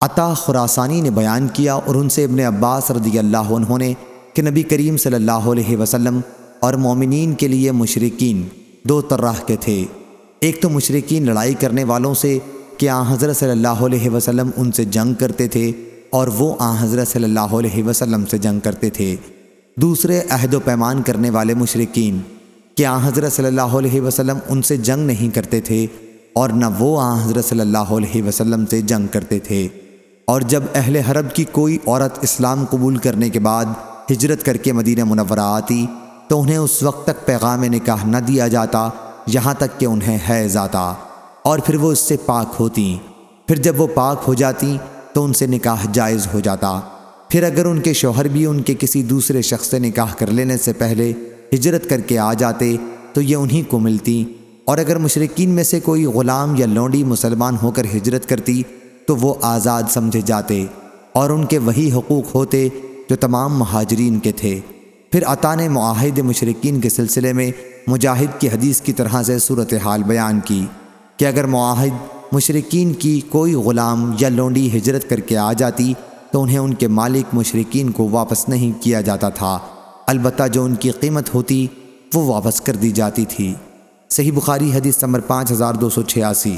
عطا خراسانی نے بیان کیا اور ان سے ابن عباس رضی اللہ عنہ نے کہ نبی کریم صلی اللہ علیہ وسلم اور مومنین کے لیے مشرقین دو طرح کے تھے۔ ایک تو مشرقین لڑائی کرنے والوں سے کہ آن حضرت صلی اللہ علیہ وسلم ان سے جنگ کرتے تھے اور وہ آن حضرت صلی اللہ علیہ وسلم سے جنگ کرتے تھے۔ دوسرے عہد و پیمان کرنے والے مشرقین کہ آن حضرت صلی اللہ علیہ وسلم ان سے جنگ نہیں کرتے تھے اور نہ وہ آن حضرت صلی اللہ علیہ وسلم سے جنگ کرتے تھے۔ اور جب اہل حرب کی کوئی عورت اسلام قبول کرنے کے بعد ہجرت کر کے مدینہ منورہ آتی، تو انہیں اس وقت تک پیغام نکاح نہ دیا جاتا، یہاں تک کہ انہیں حیض آتا۔ اور پھر وہ اس سے پاک ہوتی۔ پھر جب وہ پاک ہو جاتی، تو ان سے نکاح جائز ہو جاتا۔ پھر اگر ان کے شوہر بھی ان کے کسی دوسرے شخص سے نکاح کر لینے سے پہلے ہجرت کر کے آ جاتے، تو یہ انہی کو ملتی۔ اور اگر مشرقین میں سے کوئی غلام یا لونڈی مسلمان ہو کر ہجرت کرتی تو وہ آزاد سمجھے جاتے اور ان کے وہی حقوق ہوتے جو تمام مہاجرین کے تھے۔ پھر عطا نے معاہد مشرقین کے سلسلے میں مجاہد کی حدیث کی طرح سے صورتحال بیان کی کہ اگر معاہد مشرقین کی کوئی غلام یا لونڈی ہجرت کر کے آ جاتی تو انہیں ان کے مالک مشرقین کو واپس نہیں کیا جاتا تھا۔ البتہ جو ان کی قیمت ہوتی وہ واپس کر دی جاتی تھی۔ صحیح بخاری حدیث نمبر پانچ ہزار دو سو چھیاسی۔